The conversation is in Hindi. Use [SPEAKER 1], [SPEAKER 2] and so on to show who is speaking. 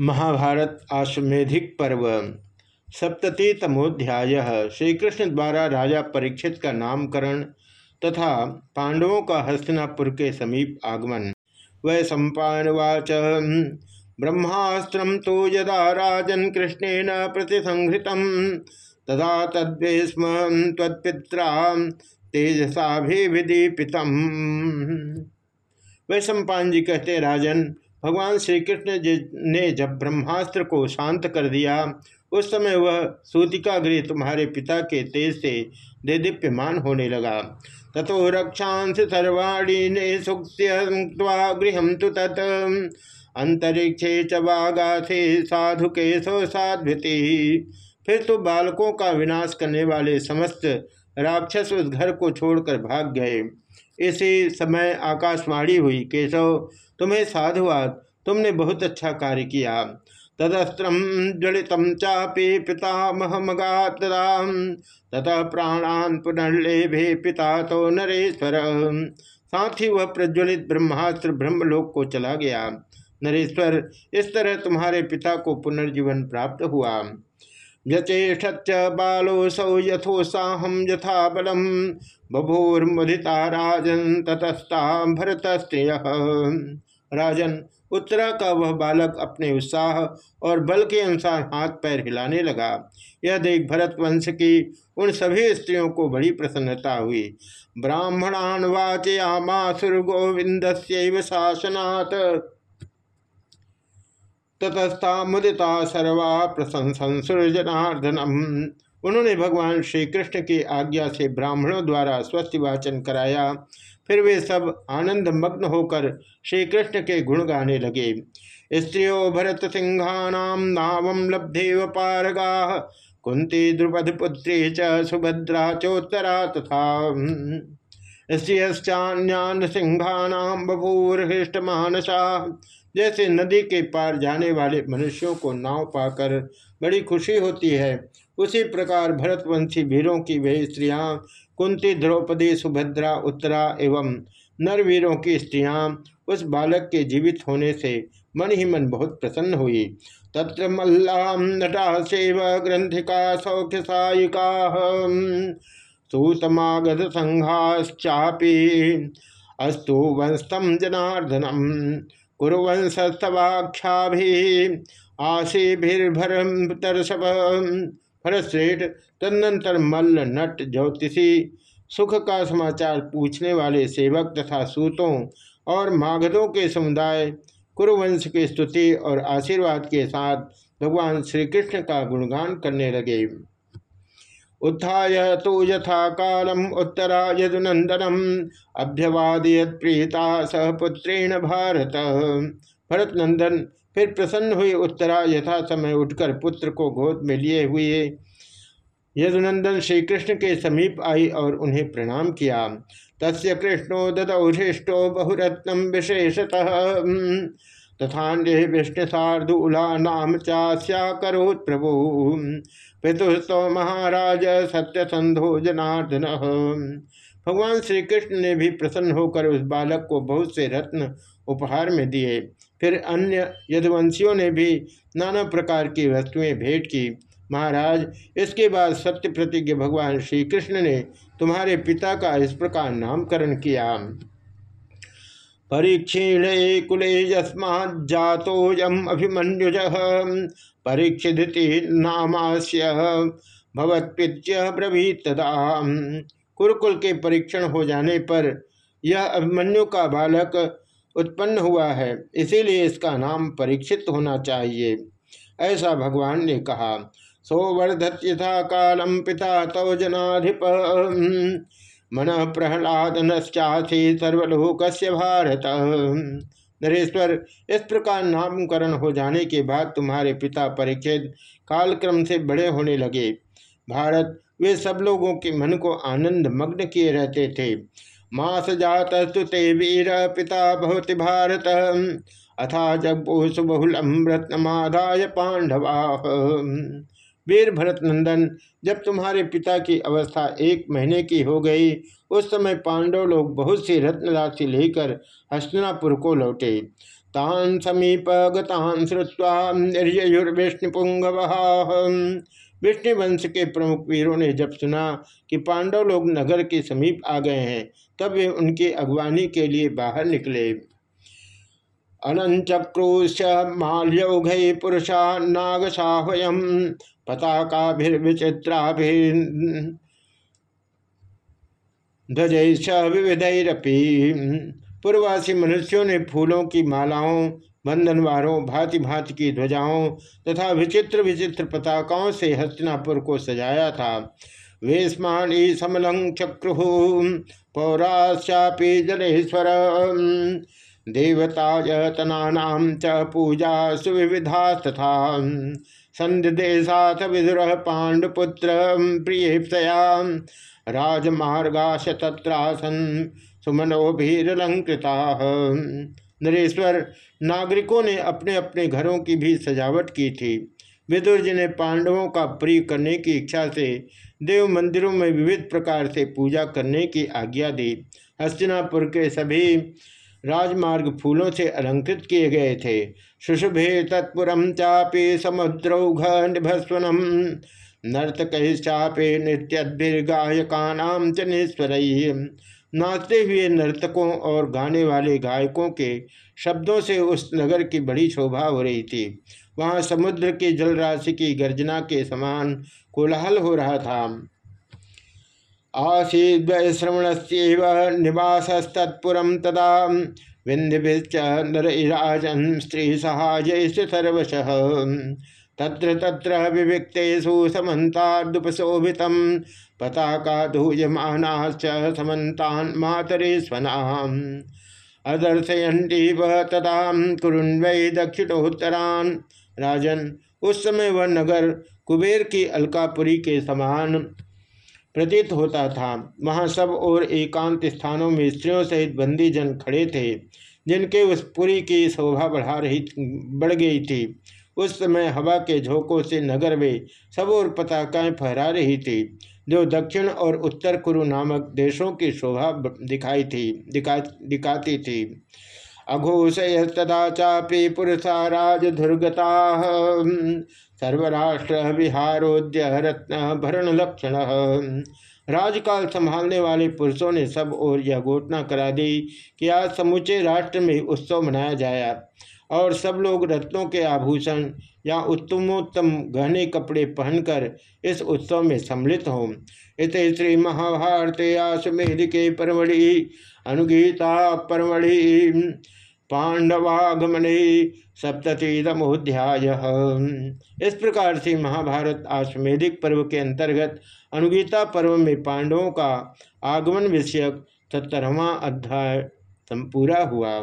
[SPEAKER 1] महाभारत आश्वेधिक पर्व, सप्ततितमोध्याय। श्री कृष्ण द्वारा राजा परीक्षित का नामकरण तथा पांडवों का हस्तिनापुर के समीप आगमन। वै सम्पावाच ब्रह्मास्त्र तो यदा राजन कृष्णेन प्रतिसंहृत तदा तद्वेस्म तत्पिता तेजसाभिदीपित वै सम्पान जी कहते राजन भगवान श्री कृष्ण ने जब ब्रह्मास्त्र को शांत कर दिया, उस समय वह सूतिका गृह तुम्हारे पिता के तेज से दे दीप्यमान होने लगा। तथो रक्षांश सर्वाणी ने सुक्त्वा गृह तो तत्। अंतरिक्षे चे साधु के सो साध्वती। फिर तो बालकों का विनाश करने वाले समस्त राक्षस उस घर को छोड़कर भाग गए। इसी समय आकाशवाणी हुई, केशव, तुम्हें साधुवाद, तुमने बहुत अच्छा कार्य किया। तदस्त्र ज्वलित चापी पितामहमगा तथा प्राणान पुनर्लेभे पिता तो नरेश्वर। साथ ही वह प्रज्वलित ब्रह्मास्त्र ब्रह्मलोक को चला गया। नरेश्वर, इस तरह तुम्हारे पिता को पुनर्जीवन प्राप्त हुआ। व्यचेष्ट बालोसौ यथोत्साहम यथा बलम बभूर्मुदिता राजन ततस्ता भरत राजन, उत्तरा का वह बालक अपने उत्साह और बल के अनुसार हाथ पैर हिलाने लगा। यह देख भरत वंश की उन सभी स्त्रियों को बड़ी प्रसन्नता हुई। ब्राह्मणान वाचयामासुर गोविंद शासनात्। ततस्था मुदिता सर्वा प्रशंसुर्जनार्दनम उन्होंने भगवान श्री कृष्ण की आज्ञा से ब्राह्मणों द्वारा स्वस्थ वाचन कराया। फिर वे सब आनंद मग्न होकर श्री कृष्ण के गुण गाने लगे। स्त्रियो भरत सिंहानाम नावम लब्धेव पारगा। कुंती द्रुपद पुत्री च सुभद्रा चोत्तरा तथा। स्त्रियश्चान्यान सिंहानाम बभूर हृष्ट मानसा जैसे नदी के पार जाने वाले मनुष्यों को नाव पाकर बड़ी खुशी होती है। उसी प्रकार भरतवंशी वीरों की वे स्त्रियाँ, कुंती, द्रौपदी, सुभद्रा, उत्तरा एवं नरवीरों की स्त्रियाँ उस बालक के जीवित होने से मन ही मन बहुत प्रसन्न हुई। तत्र मल्लाम नटा सेव ग्रंथिका सौख्य सायिका सुतमागत संघाश्चापी अस्तु वंशम जनार्दनम। कुरुवंशस्तवाख्या आशीभिर्भरतरसभ भरतश्रेष्ठ तदनंतर मल्ल, नट, ज्योतिषी, सुख का समाचार पूछने वाले सेवक तथा सूतों और मागधों के समुदाय, कुरुवंश की स्तुति और आशीर्वाद के साथ भगवान श्री कृष्ण का गुणगान करने लगे। उत्थाय तो यथा कालम उत्तरा यदुनंदनम अभ्यवादयत प्रीता सह पुत्रेण भारत। भरत नंदन फिर प्रसन्न हुई उत्तरा यथा समय उठकर पुत्र को गोद में लिए हुए। यदुनंदन श्री कृष्ण के समीप आई और उन्हें प्रणाम किया। तस्य कृष्णो ददौशिष्टो बहुरत्न विशेषतः। तथा विष्णु सार्दूला नाम चास्या करोत् प्रभु। पितुस्तो महाराज सत्य संधो जनार्दन भगवान श्री कृष्ण ने भी प्रसन्न होकर उस बालक को बहुत से रत्न उपहार में दिए। फिर अन्य यदुवंशियों ने भी नाना प्रकार की वस्तुएँ भेंट की। महाराज, इसके बाद सत्य प्रतिज्ञ भगवान श्री कृष्ण ने तुम्हारे पिता का इस प्रकार नामकरण किया। परीक्षीण कुले यस्मात्तोयम अभिमन्युज। परीक्षित नामास्य भवत्प्य ब्रवीत तदा। कुरुकुल के परीक्षण हो जाने पर यह अभिमन्यु का बालक उत्पन्न हुआ है, इसीलिए इसका नाम परीक्षित होना चाहिए। ऐसा भगवान ने कहा। सोवर्धत यथा कालम पिता तव जनाधिप। मन प्रहलाद नश्चासी सर्वलोक भारत। नरेश्वर, इस प्रकार नामकरण हो जाने के बाद तुम्हारे पिता परीक्षित कालक्रम से बड़े होने लगे। भारत, वे सब लोगों के मन को आनंद मग्न किए रहते थे। मास जात स्तुते वीर पिता बहुत भारत। अथा जगपोष बहुलम रत्नमाधाय पांडवा। वीर भरत नंदन, जब तुम्हारे पिता की अवस्था एक महीने की हो गई, उस समय पांडव लोग बहुत सी रत्न राशि लेकर हस्तिनापुर को लौटे। तान समीप गतान श्रुवा निर्युर्विष्णुपुंगव विष्णुवंश के प्रमुख वीरों ने जब सुना कि पांडव लोग नगर के समीप आ गए हैं, तब वे उनकी अगवानी के लिए बाहर निकले। अनंचक्रुश माल्यौघ पुरुषा नाग नागसाहयम पताकाभिर्विचित्राभि ध्वजैश विविधरपी। पूर्ववासी मनुष्यों ने फूलों की मालाओं, बंधनवारों भांति भांति की ध्वजाओं तथा विचित्र विचित्र पताकाओं से हस्तिनापुर को सजाया था। वेस्मानी समलंग चक्रु पौराश्चापी जलेश्वर देवतायतना च पूजा सुविविधा तथा संदेशाथ विदुर पांडुपुत्र प्रियया राजमार्गाश तत्रासन सुमनोभिलंकृता नरेश्वर, नागरिकों ने अपने अपने घरों की भी सजावट की थी। विदुर जी ने पांडवों का प्रिय करने की इच्छा से देव मंदिरों में विविध प्रकार से पूजा करने की आज्ञा दी। हस्तिनापुर के सभी राजमार्ग फूलों से अलंकृत किए गए थे। शुशुभे तत्पुरम चापे समुद्रौघ निभस्वनम नर्तक चापे नृत्यगायका नाम च नाचते हुए नर्तकों और गाने वाले गायकों के शब्दों से उस नगर की बड़ी शोभा हो रही थी। वहाँ समुद्र की जलराशि की गर्जना के समान कोलाहल हो रहा था। आसीद्वैश्रवण से निवासस्तत्पुरम तदा विंध्यभिश्च नरराजन स्त्री सहाय सर्वश तत्र तत्र विविक्तेषु समन्तादुपशोभित पताका धूयमानाश्च समन्तान् मातरेश्वनाम्। अदर्शयन्तीव तदा कुरुन्वै दक्षिणोत्तरान्। राजन, उस समय वह नगर कुबेर की अलकापुरी के समान प्रतीत होता था। वहाँ सब और एकांत स्थानों में स्त्रियों सहित बंदी जन खड़े थे, जिनके उस पुरी की शोभा बढ़ा रही बढ़ गई थी। उस समय हवा के झोंकों से नगर में सब और पताकाएँ फहरा रही थी, जो दक्षिण और उत्तर कुरु नामक देशों की शोभा दिखाई थी, दिखा, दिखाती थी। अघोषय चापी पुरुषा राजधुर्गता सर्वराष्ट्र विहारोद्य रत्न भरण लक्षण राजकाल संभालने वाले पुरुषों ने सब और यह घोषणा करा दी कि आज समूचे राष्ट्र में उत्सव मनाया जाया और सब लोग रत्नों के आभूषण या उत्तमोत्तम गहने कपड़े पहनकर इस उत्सव में सम्मिलित हों। इत श्री महाभारत आश्वेध के परमढ़ि, अनुगीता परमढ़ि। पांडवागमने सप्ततिदमोध्याय इस प्रकार से महाभारत आश्वेधिक पर्व के अंतर्गत अनुगीता पर्व में पांडवों का आगमन विषयक सत्तरवा अध्याय पूरा हुआ।